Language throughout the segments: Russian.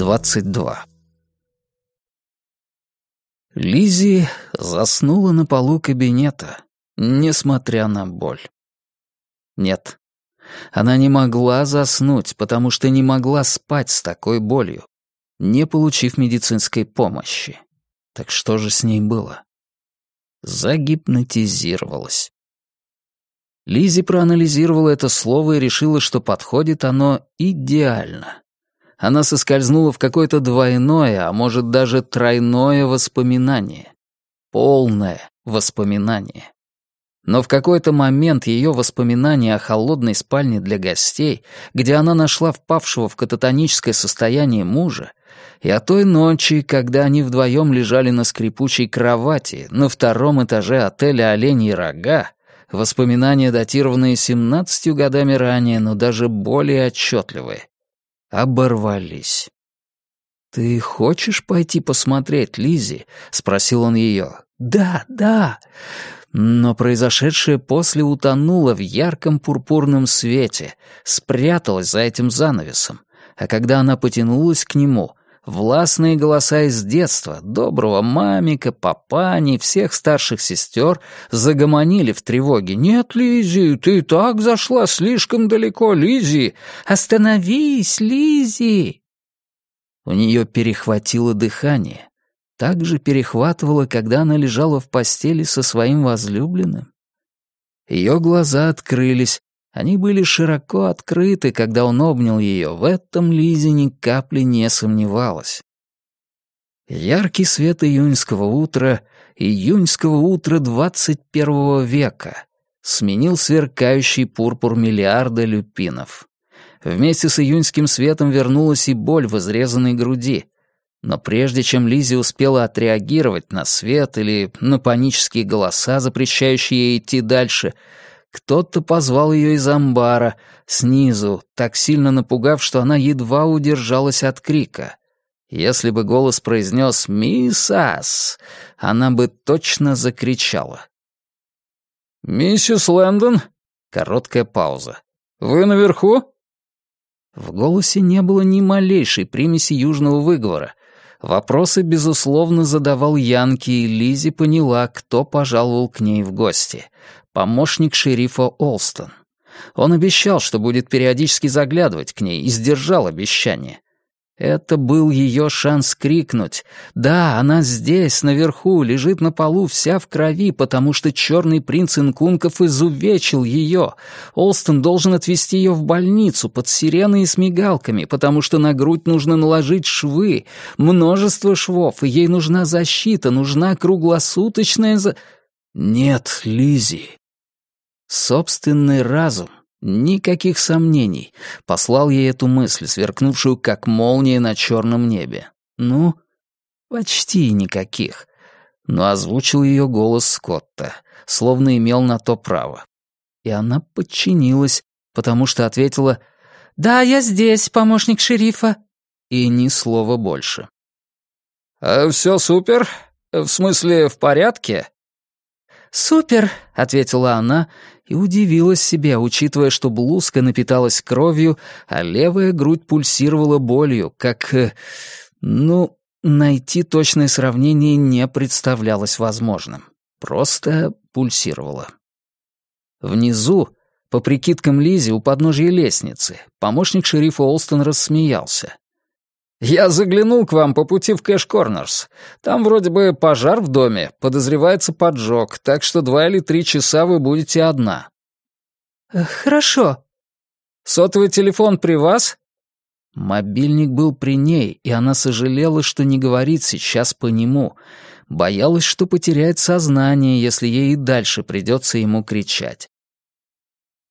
22 Лизи заснула на полу кабинета, несмотря на боль. Нет, она не могла заснуть, потому что не могла спать с такой болью, не получив медицинской помощи. Так что же с ней было? Загипнотизировалась. Лизи проанализировала это слово и решила, что подходит оно идеально. Она соскользнула в какое-то двойное, а может даже тройное воспоминание. Полное воспоминание. Но в какой-то момент ее воспоминания о холодной спальне для гостей, где она нашла впавшего в кататоническое состояние мужа, и о той ночи, когда они вдвоем лежали на скрипучей кровати на втором этаже отеля «Оленьи рога», воспоминания, датированные семнадцатью годами ранее, но даже более отчетливые, оборвались. «Ты хочешь пойти посмотреть, Лизи? спросил он ее. «Да, да». Но произошедшее после утонуло в ярком пурпурном свете, спряталось за этим занавесом, а когда она потянулась к нему, властные голоса из детства, доброго мамика, папани, всех старших сестер загомонили в тревоге. «Нет, Лизи, ты так зашла слишком далеко, Лизи! Остановись, Лизи!» У нее перехватило дыхание. Так же перехватывало, когда она лежала в постели со своим возлюбленным. Ее глаза открылись, они были широко открыты, когда он обнял ее. В этом Лизе ни капли не сомневалась. Яркий свет июньского утра, июньского утра двадцать первого века, сменил сверкающий пурпур миллиарда люпинов. Вместе с июньским светом вернулась и боль в изрезанной груди. Но прежде чем Лизи успела отреагировать на свет или на панические голоса, запрещающие ей идти дальше — кто-то позвал ее из амбара, снизу, так сильно напугав, что она едва удержалась от крика. Если бы голос произнес «Мисс Ас», она бы точно закричала. «Миссис Лэндон?» Короткая пауза. «Вы наверху?» В голосе не было ни малейшей примеси южного выговора. Вопросы, безусловно, задавал Янки, и Лизи поняла, кто пожаловал к ней в гости помощник шерифа Олстон. Он обещал, что будет периодически заглядывать к ней, и сдержал обещание. Это был ее шанс крикнуть. Да, она здесь, наверху, лежит на полу вся в крови, потому что черный принц Инкунков изувечил ее. Олстон должен отвезти ее в больницу под сиреной и с мигалками, потому что на грудь нужно наложить швы, множество швов, и ей нужна защита, нужна круглосуточная за... Нет, Лизи, Собственный разум, никаких сомнений, послал ей эту мысль, сверкнувшую как молния на черном небе. Ну, почти никаких. Но озвучил ее голос Скотта, словно имел на то право. И она подчинилась, потому что ответила «Да, я здесь, помощник шерифа». И ни слова больше. «А «Все супер? В смысле, в порядке?» «Супер», — ответила она и удивилась себе, учитывая, что блузка напиталась кровью, а левая грудь пульсировала болью, как... Э, ну, найти точное сравнение не представлялось возможным. Просто пульсировала. Внизу, по прикидкам Лизи, у подножья лестницы, помощник шерифа Олстон рассмеялся. «Я заглянул к вам по пути в Кэш Корнерс. Там вроде бы пожар в доме, подозревается поджог, так что два или три часа вы будете одна». Э, «Хорошо». «Сотовый телефон при вас?» Мобильник был при ней, и она сожалела, что не говорит сейчас по нему. Боялась, что потеряет сознание, если ей и дальше придется ему кричать.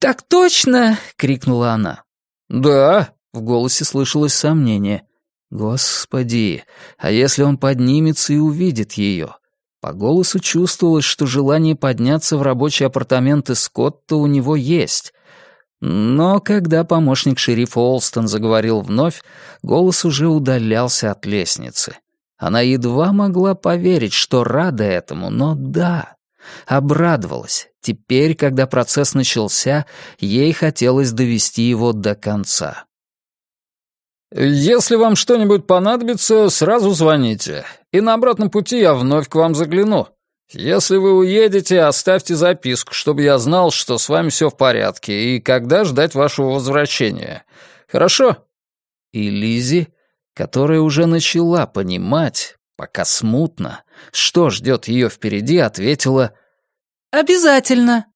«Так точно!» — крикнула она. «Да», — в голосе слышалось сомнение. Господи, а если он поднимется и увидит ее? По голосу чувствовалось, что желание подняться в рабочие апартаменты Скотта у него есть. Но когда помощник шерифа Олстон заговорил вновь, голос уже удалялся от лестницы. Она едва могла поверить, что рада этому, но да, обрадовалась. Теперь, когда процесс начался, ей хотелось довести его до конца. «Если вам что-нибудь понадобится, сразу звоните, и на обратном пути я вновь к вам загляну. Если вы уедете, оставьте записку, чтобы я знал, что с вами все в порядке, и когда ждать вашего возвращения. Хорошо?» И Лизи, которая уже начала понимать, пока смутно, что ждет ее впереди, ответила «Обязательно».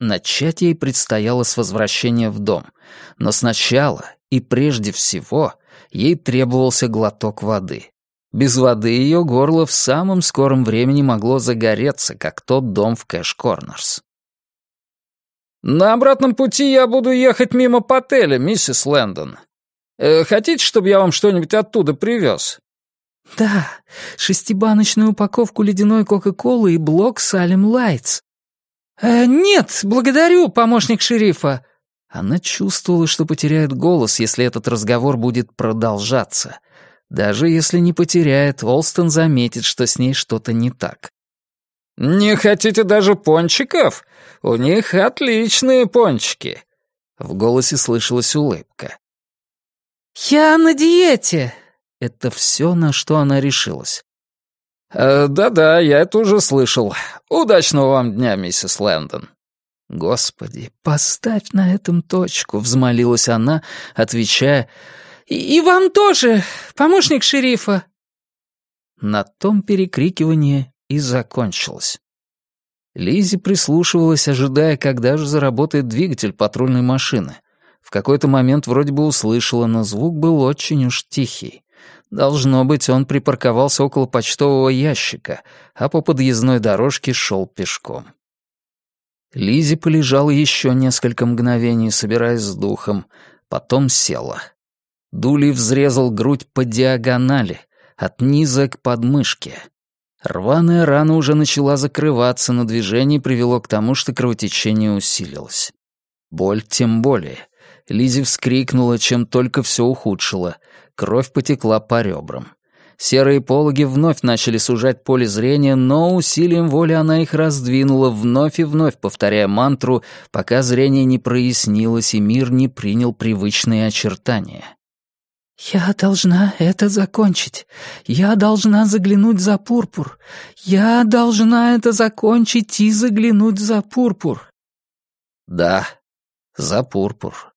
Начать ей предстояло с возвращения в дом, но сначала и прежде всего ей требовался глоток воды. Без воды ее горло в самом скором времени могло загореться, как тот дом в Кэш-Корнерс. «На обратном пути я буду ехать мимо Пателя, миссис Лэндон. Э, хотите, чтобы я вам что-нибудь оттуда привез?» «Да, шестибаночную упаковку ледяной Кока-Колы и блок Salem Lights». «Э, «Нет, благодарю, помощник шерифа». Она чувствовала, что потеряет голос, если этот разговор будет продолжаться. Даже если не потеряет, Олстон заметит, что с ней что-то не так. «Не хотите даже пончиков? У них отличные пончики». В голосе слышалась улыбка. «Я на диете!» Это все, на что она решилась. «Э, «Да-да, я это уже слышал. Удачного вам дня, миссис Лэндон». «Господи, поставь на этом точку», — взмолилась она, отвечая «И, и вам тоже, помощник шерифа». На том перекрикивание и закончилось. Лизи прислушивалась, ожидая, когда же заработает двигатель патрульной машины. В какой-то момент вроде бы услышала, но звук был очень уж тихий. Должно быть, он припарковался около почтового ящика, а по подъездной дорожке шел пешком. Лизи полежала еще несколько мгновений, собираясь с духом, потом села. Дули взрезал грудь по диагонали, от низа к подмышке. Рваная рана уже начала закрываться, но движение привело к тому, что кровотечение усилилось. Боль тем более. Лизи вскрикнула, чем только все ухудшило. Кровь потекла по ребрам. Серые пологи вновь начали сужать поле зрения, но усилием воли она их раздвинула, вновь и вновь повторяя мантру, пока зрение не прояснилось и мир не принял привычные очертания. «Я должна это закончить. Я должна заглянуть за пурпур. Я должна это закончить и заглянуть за пурпур». Да, за пурпур.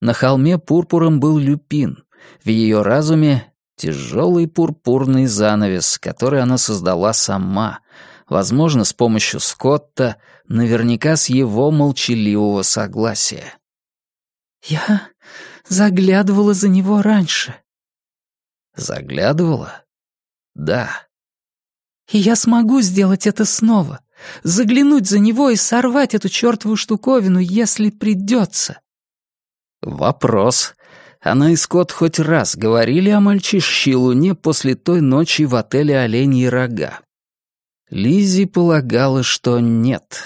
На холме пурпуром был люпин. В ее разуме тяжелый пурпурный занавес, который она создала сама, возможно, с помощью Скотта, наверняка с его молчаливого согласия. «Я заглядывала за него раньше». «Заглядывала? Да». «И я смогу сделать это снова, заглянуть за него и сорвать эту чертову штуковину, если придется». Вопрос. Она и Скотт хоть раз говорили о мальчишке Луне после той ночи в отеле «Оленьи рога». Лизи полагала, что нет.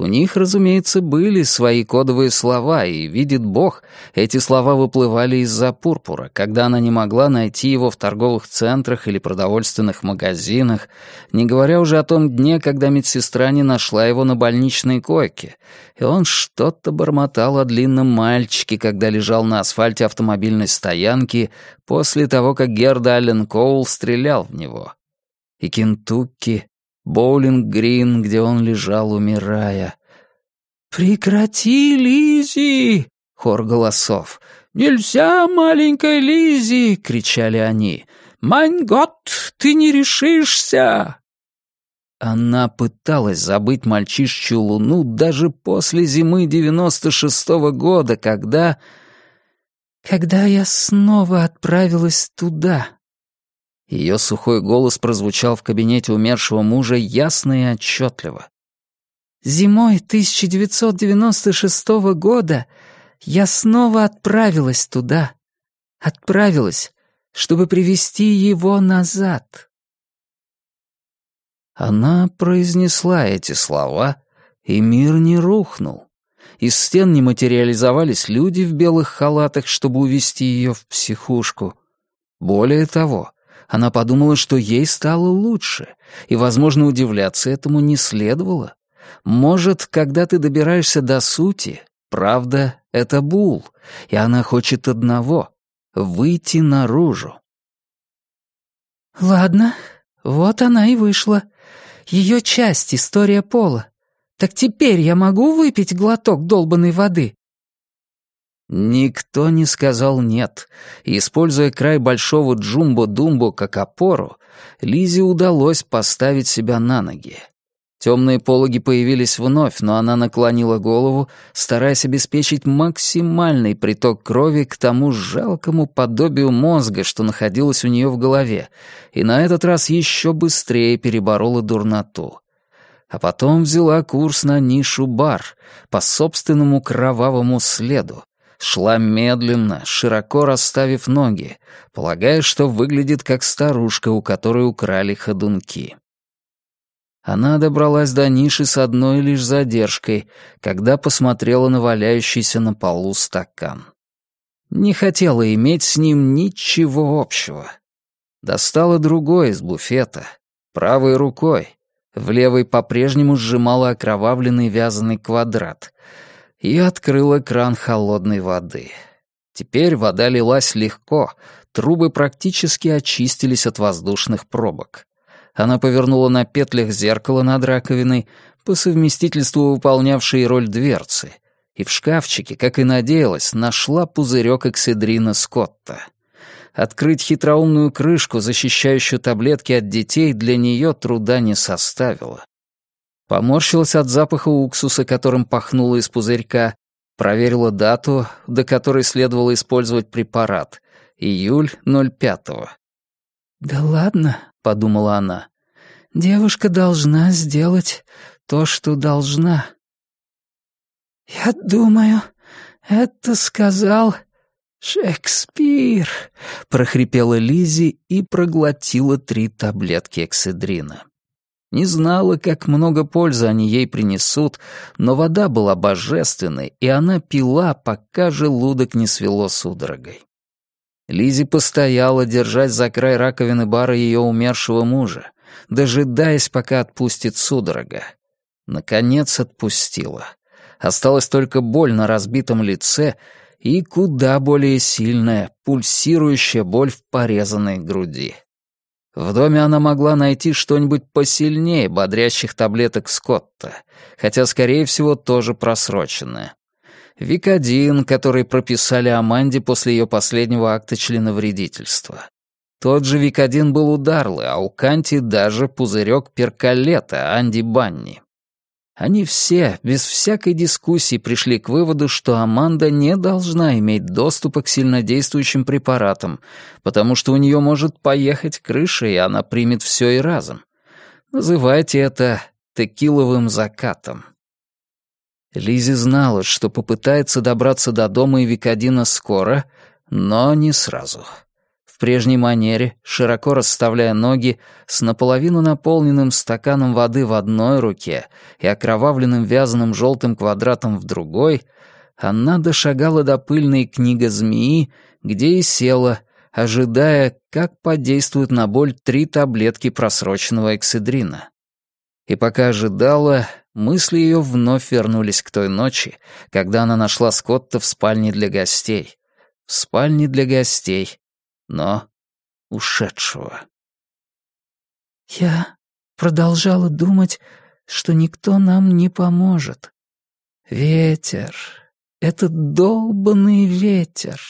У них, разумеется, были свои кодовые слова, и, видит Бог, эти слова выплывали из-за пурпура, когда она не могла найти его в торговых центрах или продовольственных магазинах, не говоря уже о том дне, когда медсестра не нашла его на больничной койке, и он что-то бормотал о длинном мальчике, когда лежал на асфальте автомобильной стоянки после того, как Герда Аллен Коул стрелял в него. И Кентукки, Боулинг-Грин, где он лежал, умирая. «Прекрати, Лизи! хор голосов. «Нельзя, маленькая Лизи! кричали они. «Майн ты не решишься!» Она пыталась забыть мальчишечью луну даже после зимы девяносто шестого года, когда... Когда я снова отправилась туда, ее сухой голос прозвучал в кабинете умершего мужа ясно и отчетливо. «Зимой 1996 года я снова отправилась туда. Отправилась, чтобы привести его назад». Она произнесла эти слова, и мир не рухнул. Из стен не материализовались люди в белых халатах, чтобы увести ее в психушку. Более того, она подумала, что ей стало лучше, и, возможно, удивляться этому не следовало. Может, когда ты добираешься до сути, правда — это Бул, и она хочет одного выйти наружу. «Ладно, вот она и вышла. Ее часть — история пола. Так теперь я могу выпить глоток долбанной воды?» Никто не сказал «нет», и, используя край большого джумбо-думбо как опору, Лизе удалось поставить себя на ноги. Темные пологи появились вновь, но она наклонила голову, стараясь обеспечить максимальный приток крови к тому жалкому подобию мозга, что находилось у нее в голове, и на этот раз еще быстрее переборола дурноту. А потом взяла курс на нишу бар по собственному кровавому следу, шла медленно, широко расставив ноги, полагая, что выглядит как старушка, у которой украли ходунки. Она добралась до ниши с одной лишь задержкой, когда посмотрела на валяющийся на полу стакан. Не хотела иметь с ним ничего общего. Достала другой из буфета, правой рукой, в левой по-прежнему сжимала окровавленный вязаный квадрат и открыла кран холодной воды. Теперь вода лилась легко, трубы практически очистились от воздушных пробок. Она повернула на петлях зеркало над раковиной, по совместительству выполнявшей роль дверцы, и в шкафчике, как и надеялась, нашла пузырек экседрина Скотта. Открыть хитроумную крышку, защищающую таблетки от детей, для нее труда не составило. Поморщилась от запаха уксуса, которым пахнуло из пузырька, проверила дату, до которой следовало использовать препарат — июль 05-го. «Да ладно», — подумала она, — «девушка должна сделать то, что должна». «Я думаю, это сказал Шекспир», — прохрипела Лизи и проглотила три таблетки экседрина. Не знала, как много пользы они ей принесут, но вода была божественной, и она пила, пока желудок не свело судорогой. Лизи постояла, держась за край раковины бара ее умершего мужа, дожидаясь, пока отпустит судорога. Наконец отпустила. Осталась только боль на разбитом лице и куда более сильная, пульсирующая боль в порезанной груди. В доме она могла найти что-нибудь посильнее бодрящих таблеток Скотта, хотя, скорее всего, тоже просроченное. Викодин, который прописали Аманде после ее последнего акта членовредительства. Тот же Викодин был у Дарлы, а у Канти даже пузырек перкалета Анди Банни. Они все, без всякой дискуссии, пришли к выводу, что Аманда не должна иметь доступа к сильнодействующим препаратам, потому что у нее может поехать крыша, и она примет все и разом. Называйте это текиловым закатом. Лизи знала, что попытается добраться до дома и Викодина скоро, но не сразу. Прежней манере, широко расставляя ноги, с наполовину наполненным стаканом воды в одной руке и окровавленным вязаным желтым квадратом в другой, она дошагала до пыльной книга змеи, где и села, ожидая, как подействуют на боль три таблетки просроченного экседрина. И пока ожидала, мысли ее вновь вернулись к той ночи, когда она нашла Скотта в спальне для гостей. В спальне для гостей, но ушедшего. Я продолжала думать, что никто нам не поможет. Ветер, этот долбанный ветер.